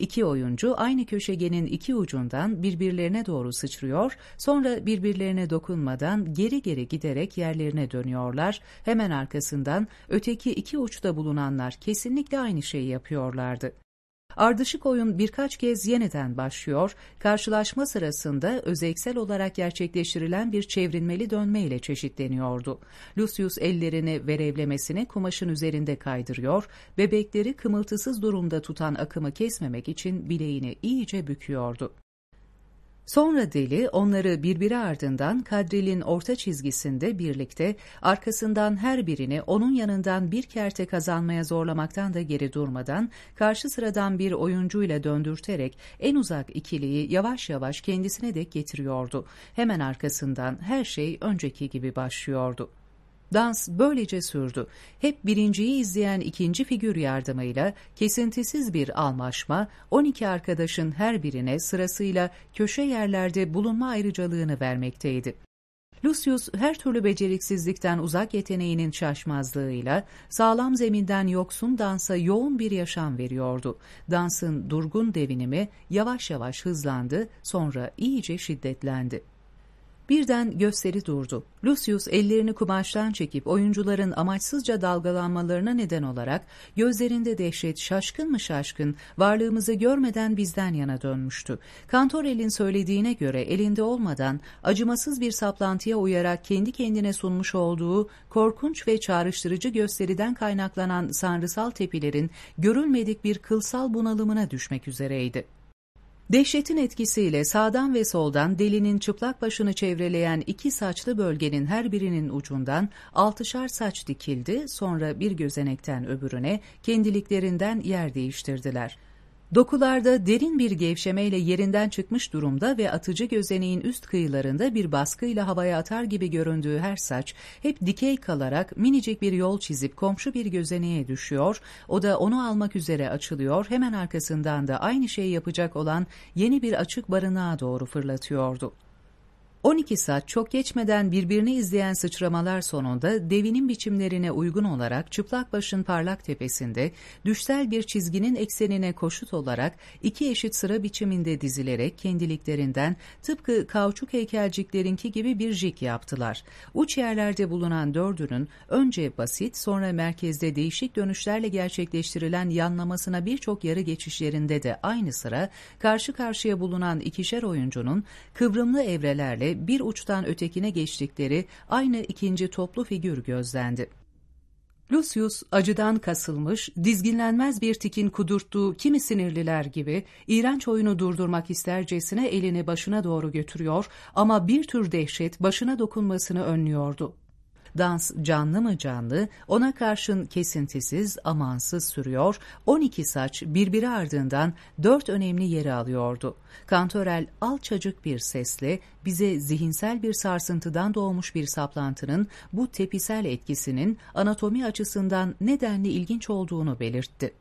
İki oyuncu aynı köşegenin iki ucundan birbirlerine doğru sıçrıyor, sonra birbirlerine dokunmadan geri geri giderek yerlerine dönüyorlar. Hemen arkasından öteki iki uçta bulunanlar kesinlikle aynı şeyi yapıyorlardı. Ardışık oyun birkaç kez yeniden başlıyor, karşılaşma sırasında özeksel olarak gerçekleştirilen bir çevrilmeli dönme ile çeşitleniyordu. Lucius ellerini verevlemesine kumaşın üzerinde kaydırıyor, bebekleri kımıltısız durumda tutan akımı kesmemek için bileğini iyice büküyordu. Sonra deli onları birbiri ardından kadrilin orta çizgisinde birlikte arkasından her birini onun yanından bir kerte kazanmaya zorlamaktan da geri durmadan karşı sıradan bir oyuncuyla döndürterek en uzak ikiliyi yavaş yavaş kendisine dek getiriyordu. Hemen arkasından her şey önceki gibi başlıyordu. Dans böylece sürdü. Hep birinciyi izleyen ikinci figür yardımıyla kesintisiz bir almaşma, 12 arkadaşın her birine sırasıyla köşe yerlerde bulunma ayrıcalığını vermekteydi. Lucius her türlü beceriksizlikten uzak yeteneğinin şaşmazlığıyla sağlam zeminden yoksun dansa yoğun bir yaşam veriyordu. Dansın durgun devinimi yavaş yavaş hızlandı, sonra iyice şiddetlendi. Birden gösteri durdu. Lucius ellerini kumaştan çekip oyuncuların amaçsızca dalgalanmalarına neden olarak gözlerinde dehşet şaşkın mı şaşkın varlığımızı görmeden bizden yana dönmüştü. Kantorel'in söylediğine göre elinde olmadan acımasız bir saplantıya uyarak kendi kendine sunmuş olduğu korkunç ve çağrıştırıcı gösteriden kaynaklanan sanrısal tepilerin görülmedik bir kılsal bunalımına düşmek üzereydi. Dehşetin etkisiyle sağdan ve soldan delinin çıplak başını çevreleyen iki saçlı bölgenin her birinin ucundan altışar saç dikildi, sonra bir gözenekten öbürüne kendiliklerinden yer değiştirdiler.'' Dokularda derin bir gevşemeyle yerinden çıkmış durumda ve atıcı gözeneğin üst kıyılarında bir baskıyla havaya atar gibi göründüğü her saç hep dikey kalarak minicik bir yol çizip komşu bir gözeneğe düşüyor, o da onu almak üzere açılıyor, hemen arkasından da aynı şeyi yapacak olan yeni bir açık barınağa doğru fırlatıyordu. 12 saat çok geçmeden birbirini izleyen sıçramalar sonunda devinin biçimlerine uygun olarak çıplak başın parlak tepesinde düşsel bir çizginin eksenine koşut olarak iki eşit sıra biçiminde dizilerek kendiliklerinden tıpkı kauçuk heykelciklerinki gibi bir jig yaptılar. Uç yerlerde bulunan dördünün önce basit sonra merkezde değişik dönüşlerle gerçekleştirilen yanlamasına birçok yarı geçişlerinde de aynı sıra karşı karşıya bulunan ikişer oyuncunun kıvrımlı evrelerle bir uçtan ötekine geçtikleri aynı ikinci toplu figür gözlendi. Lucius acıdan kasılmış, dizginlenmez bir tikin kudurttuğu kimi sinirliler gibi iğrenç oyunu durdurmak istercesine elini başına doğru götürüyor ama bir tür dehşet başına dokunmasını önlüyordu. Dans canlı mı canlı, ona karşın kesintisiz, amansız sürüyor, 12 saç birbiri ardından dört önemli yeri alıyordu. Kantörel alçacık bir sesle bize zihinsel bir sarsıntıdan doğmuş bir saplantının bu tepisel etkisinin anatomi açısından nedenli ilginç olduğunu belirtti.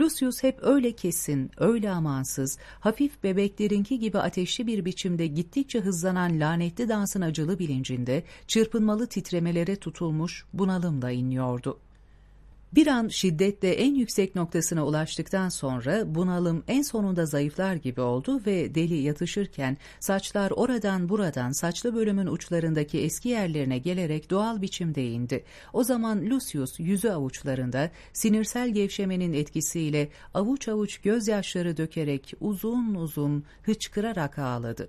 Lucius hep öyle kesin, öyle amansız, hafif bebeklerinki gibi ateşli bir biçimde gittikçe hızlanan lanetli dansın acılı bilincinde çırpınmalı titremelere tutulmuş bunalımla inliyordu. Bir an şiddetle en yüksek noktasına ulaştıktan sonra bunalım en sonunda zayıflar gibi oldu ve deli yatışırken saçlar oradan buradan saçlı bölümün uçlarındaki eski yerlerine gelerek doğal biçimde indi. O zaman Lucius yüzü avuçlarında sinirsel gevşemenin etkisiyle avuç avuç gözyaşları dökerek uzun uzun hıçkırarak ağladı.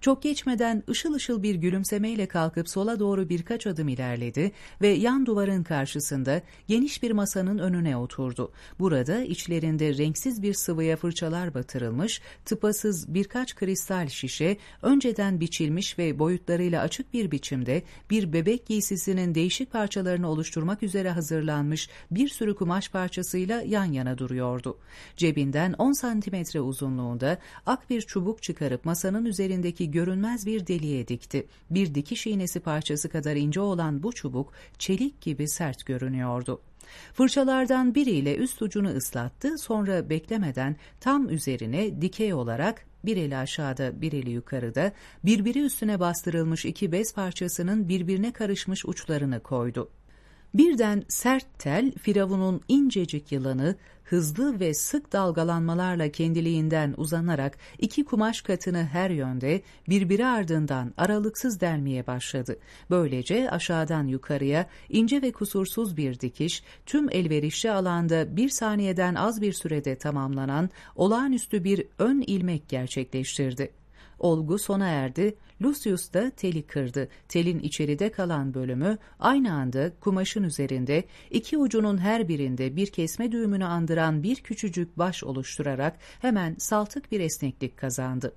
Çok geçmeden ışıl ışıl bir gülümsemeyle kalkıp sola doğru birkaç adım ilerledi ve yan duvarın karşısında geniş bir masanın önüne oturdu. Burada içlerinde renksiz bir sıvıya fırçalar batırılmış, tıpasız birkaç kristal şişe, önceden biçilmiş ve boyutlarıyla açık bir biçimde bir bebek giysisinin değişik parçalarını oluşturmak üzere hazırlanmış bir sürü kumaş parçasıyla yan yana duruyordu. Cebinden 10 santimetre uzunluğunda ak bir çubuk çıkarıp masanın üzerinde üzerindeki görünmez bir deliğe dikti. Bir dikiş iğnesi parçası kadar ince olan bu çubuk çelik gibi sert görünüyordu. Fırçalardan biriyle üst ucunu ıslattı, sonra beklemeden tam üzerine dikey olarak bir eli aşağıda bir eli yukarıda birbiri üstüne bastırılmış iki bez parçasının birbirine karışmış uçlarını koydu. Birden sert tel Firavun'un incecik yılanı hızlı ve sık dalgalanmalarla kendiliğinden uzanarak iki kumaş katını her yönde birbiri ardından aralıksız delmeye başladı. Böylece aşağıdan yukarıya ince ve kusursuz bir dikiş tüm elverişli alanda bir saniyeden az bir sürede tamamlanan olağanüstü bir ön ilmek gerçekleştirdi. Olgu sona erdi, Lucius da teli kırdı. Telin içeride kalan bölümü aynı anda kumaşın üzerinde iki ucunun her birinde bir kesme düğümünü andıran bir küçücük baş oluşturarak hemen saltık bir esneklik kazandı.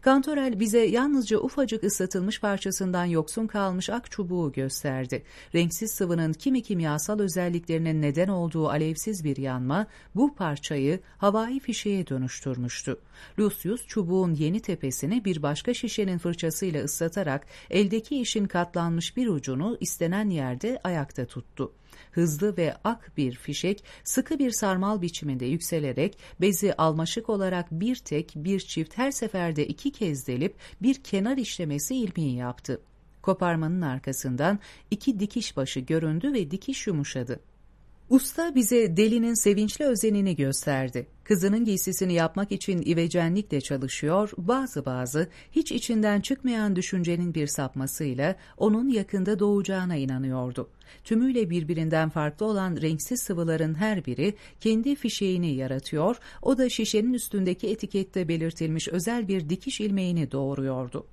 Kantorel bize yalnızca ufacık ıslatılmış parçasından yoksun kalmış ak çubuğu gösterdi. Renksiz sıvının kimi kimyasal özelliklerinin neden olduğu alevsiz bir yanma bu parçayı havai fişeğe dönüştürmüştü. Lucius çubuğun yeni tepesini bir başka şişenin fırçasıyla ıslatarak eldeki işin katlanmış bir ucunu istenen yerde ayakta tuttu hızlı ve ak bir fişek sıkı bir sarmal biçiminde yükselerek bezi almaşık olarak bir tek bir çift her seferde iki kez delip bir kenar işlemesi ilmiği yaptı. Koparmanın arkasından iki dikiş başı göründü ve dikiş yumuşadı. Usta bize delinin sevinçli özenini gösterdi. Kızının giysisini yapmak için ivecenlikle çalışıyor, bazı bazı hiç içinden çıkmayan düşüncenin bir sapmasıyla onun yakında doğacağına inanıyordu. Tümüyle birbirinden farklı olan renksiz sıvıların her biri kendi fişeğini yaratıyor, o da şişenin üstündeki etikette belirtilmiş özel bir dikiş ilmeğini doğuruyordu.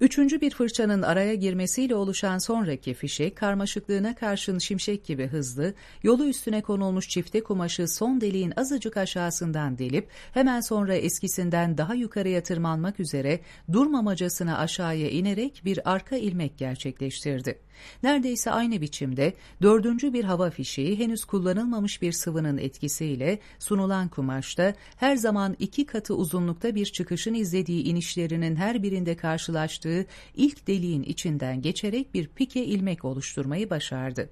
Üçüncü bir fırçanın araya girmesiyle oluşan sonraki fişek karmaşıklığına karşın şimşek gibi hızlı, yolu üstüne konulmuş çifte kumaşı son deliğin azıcık aşağısından delip hemen sonra eskisinden daha yukarıya tırmanmak üzere durmamacasına aşağıya inerek bir arka ilmek gerçekleştirdi. Neredeyse aynı biçimde dördüncü bir hava fişeği henüz kullanılmamış bir sıvının etkisiyle sunulan kumaşta her zaman iki katı uzunlukta bir çıkışın izlediği inişlerinin her birinde karşılaştığı ilk deliğin içinden geçerek bir pike ilmek oluşturmayı başardı.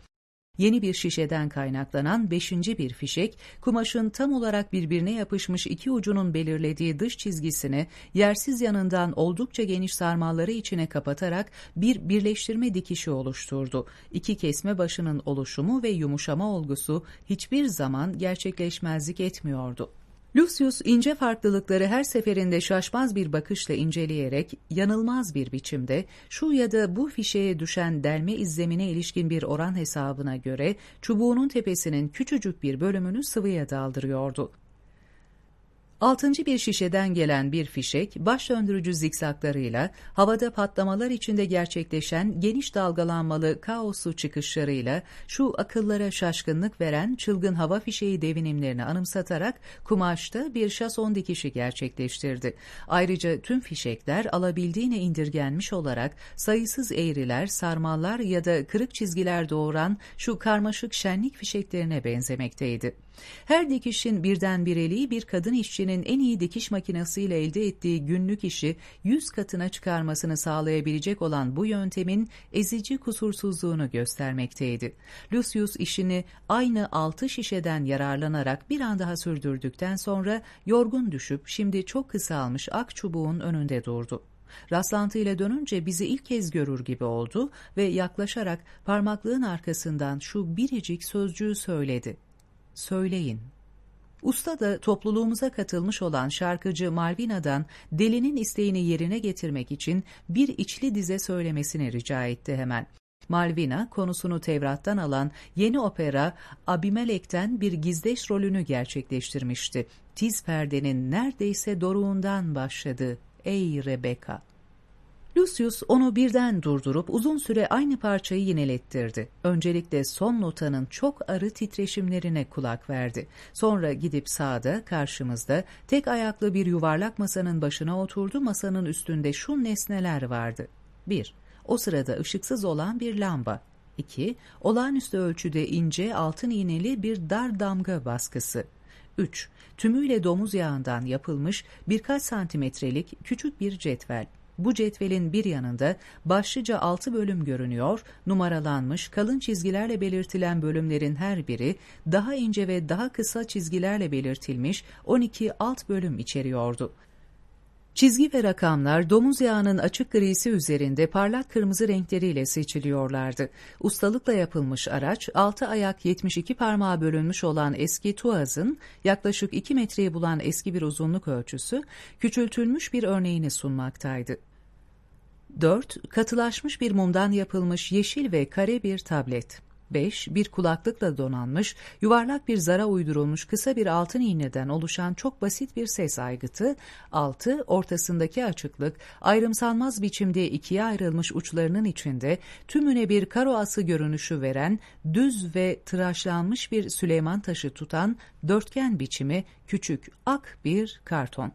Yeni bir şişeden kaynaklanan beşinci bir fişek, kumaşın tam olarak birbirine yapışmış iki ucunun belirlediği dış çizgisini yersiz yanından oldukça geniş sarmalları içine kapatarak bir birleştirme dikişi oluşturdu. İki kesme başının oluşumu ve yumuşama olgusu hiçbir zaman gerçekleşmezlik etmiyordu. Lucius ince farklılıkları her seferinde şaşmaz bir bakışla inceleyerek yanılmaz bir biçimde şu ya da bu fişeye düşen delme izlemine ilişkin bir oran hesabına göre çubuğunun tepesinin küçücük bir bölümünü sıvıya daldırıyordu. Altıncı bir şişeden gelen bir fişek, baş döndürücü zikzaklarıyla, havada patlamalar içinde gerçekleşen geniş dalgalanmalı kaosu çıkışlarıyla, şu akıllara şaşkınlık veren çılgın hava fişeği devinimlerini anımsatarak kumaşta bir şason dikişi gerçekleştirdi. Ayrıca tüm fişekler alabildiğine indirgenmiş olarak sayısız eğriler, sarmallar ya da kırık çizgiler doğuran şu karmaşık şenlik fişeklerine benzemekteydi. Her dikişin birdenbireliği bir kadın işçinin en iyi dikiş makinesiyle elde ettiği günlük işi yüz katına çıkarmasını sağlayabilecek olan bu yöntemin ezici kusursuzluğunu göstermekteydi. Lucius işini aynı altı şişeden yararlanarak bir an daha sürdürdükten sonra yorgun düşüp şimdi çok kısalmış ak çubuğun önünde durdu. Rastlantıyla dönünce bizi ilk kez görür gibi oldu ve yaklaşarak parmaklığın arkasından şu biricik sözcüğü söyledi söyleyin. Usta da topluluğumuza katılmış olan şarkıcı Malvina'dan delinin isteğini yerine getirmek için bir içli dize söylemesini rica etti hemen. Malvina konusunu Tevrat'tan alan yeni opera Abimelek'ten bir gizdeş rolünü gerçekleştirmişti. Tiz perdenin neredeyse doruğundan başladı. Ey Rebecca! Lucius onu birden durdurup uzun süre aynı parçayı yinelettirdi. Öncelikle son notanın çok arı titreşimlerine kulak verdi. Sonra gidip sağda, karşımızda, tek ayaklı bir yuvarlak masanın başına oturdu. Masanın üstünde şu nesneler vardı. 1. O sırada ışıksız olan bir lamba. 2. Olağanüstü ölçüde ince altın iğneli bir dar damga baskısı. 3. Tümüyle domuz yağından yapılmış birkaç santimetrelik küçük bir cetvel. Bu cetvelin bir yanında başlıca altı bölüm görünüyor, numaralanmış kalın çizgilerle belirtilen bölümlerin her biri daha ince ve daha kısa çizgilerle belirtilmiş 12 alt bölüm içeriyordu. Çizgi ve rakamlar domuz yağının açık grisi üzerinde parlak kırmızı renkleriyle seçiliyorlardı. Ustalıkla yapılmış araç, 6 ayak 72 parmağa bölünmüş olan eski Tuaz'ın yaklaşık 2 metreyi bulan eski bir uzunluk ölçüsü, küçültülmüş bir örneğini sunmaktaydı. 4. Katılaşmış bir mumdan yapılmış yeşil ve kare bir tablet. 5. Bir kulaklıkla donanmış, yuvarlak bir zara uydurulmuş kısa bir altın iğneden oluşan çok basit bir ses aygıtı. 6. Ortasındaki açıklık, ayrımsanmaz biçimde ikiye ayrılmış uçlarının içinde tümüne bir karo ası görünüşü veren, düz ve tıraşlanmış bir Süleyman taşı tutan dörtgen biçimi küçük ak bir karton.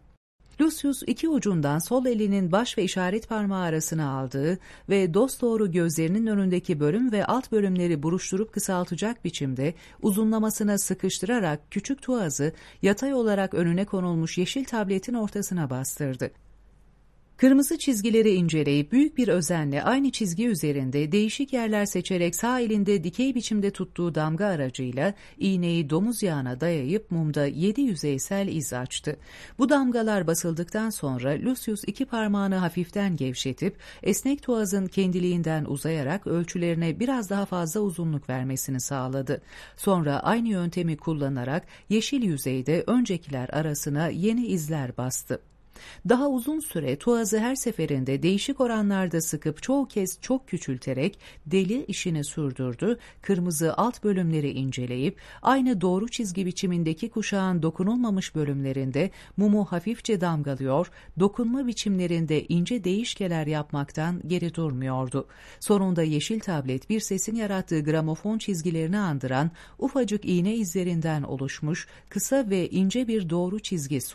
Lucius iki ucundan sol elinin baş ve işaret parmağı arasına aldığı ve dosdoğru gözlerinin önündeki bölüm ve alt bölümleri buruşturup kısaltacak biçimde uzunlamasına sıkıştırarak küçük tuazı yatay olarak önüne konulmuş yeşil tabletin ortasına bastırdı. Kırmızı çizgileri inceleyip büyük bir özenle aynı çizgi üzerinde değişik yerler seçerek sağ elinde dikey biçimde tuttuğu damga aracıyla iğneyi domuz yağına dayayıp mumda yedi yüzeysel iz açtı. Bu damgalar basıldıktan sonra Lucius iki parmağını hafiften gevşetip esnek tuazın kendiliğinden uzayarak ölçülerine biraz daha fazla uzunluk vermesini sağladı. Sonra aynı yöntemi kullanarak yeşil yüzeyde öncekiler arasına yeni izler bastı. Daha uzun süre tuazı her seferinde değişik oranlarda sıkıp çoğu kez çok küçülterek deli işini sürdürdü, kırmızı alt bölümleri inceleyip aynı doğru çizgi biçimindeki kuşağın dokunulmamış bölümlerinde mumu hafifçe damgalıyor, dokunma biçimlerinde ince değişkeler yapmaktan geri durmuyordu. Sonunda yeşil tablet bir sesin yarattığı gramofon çizgilerini andıran ufacık iğne izlerinden oluşmuş kısa ve ince bir doğru çizgi sundu.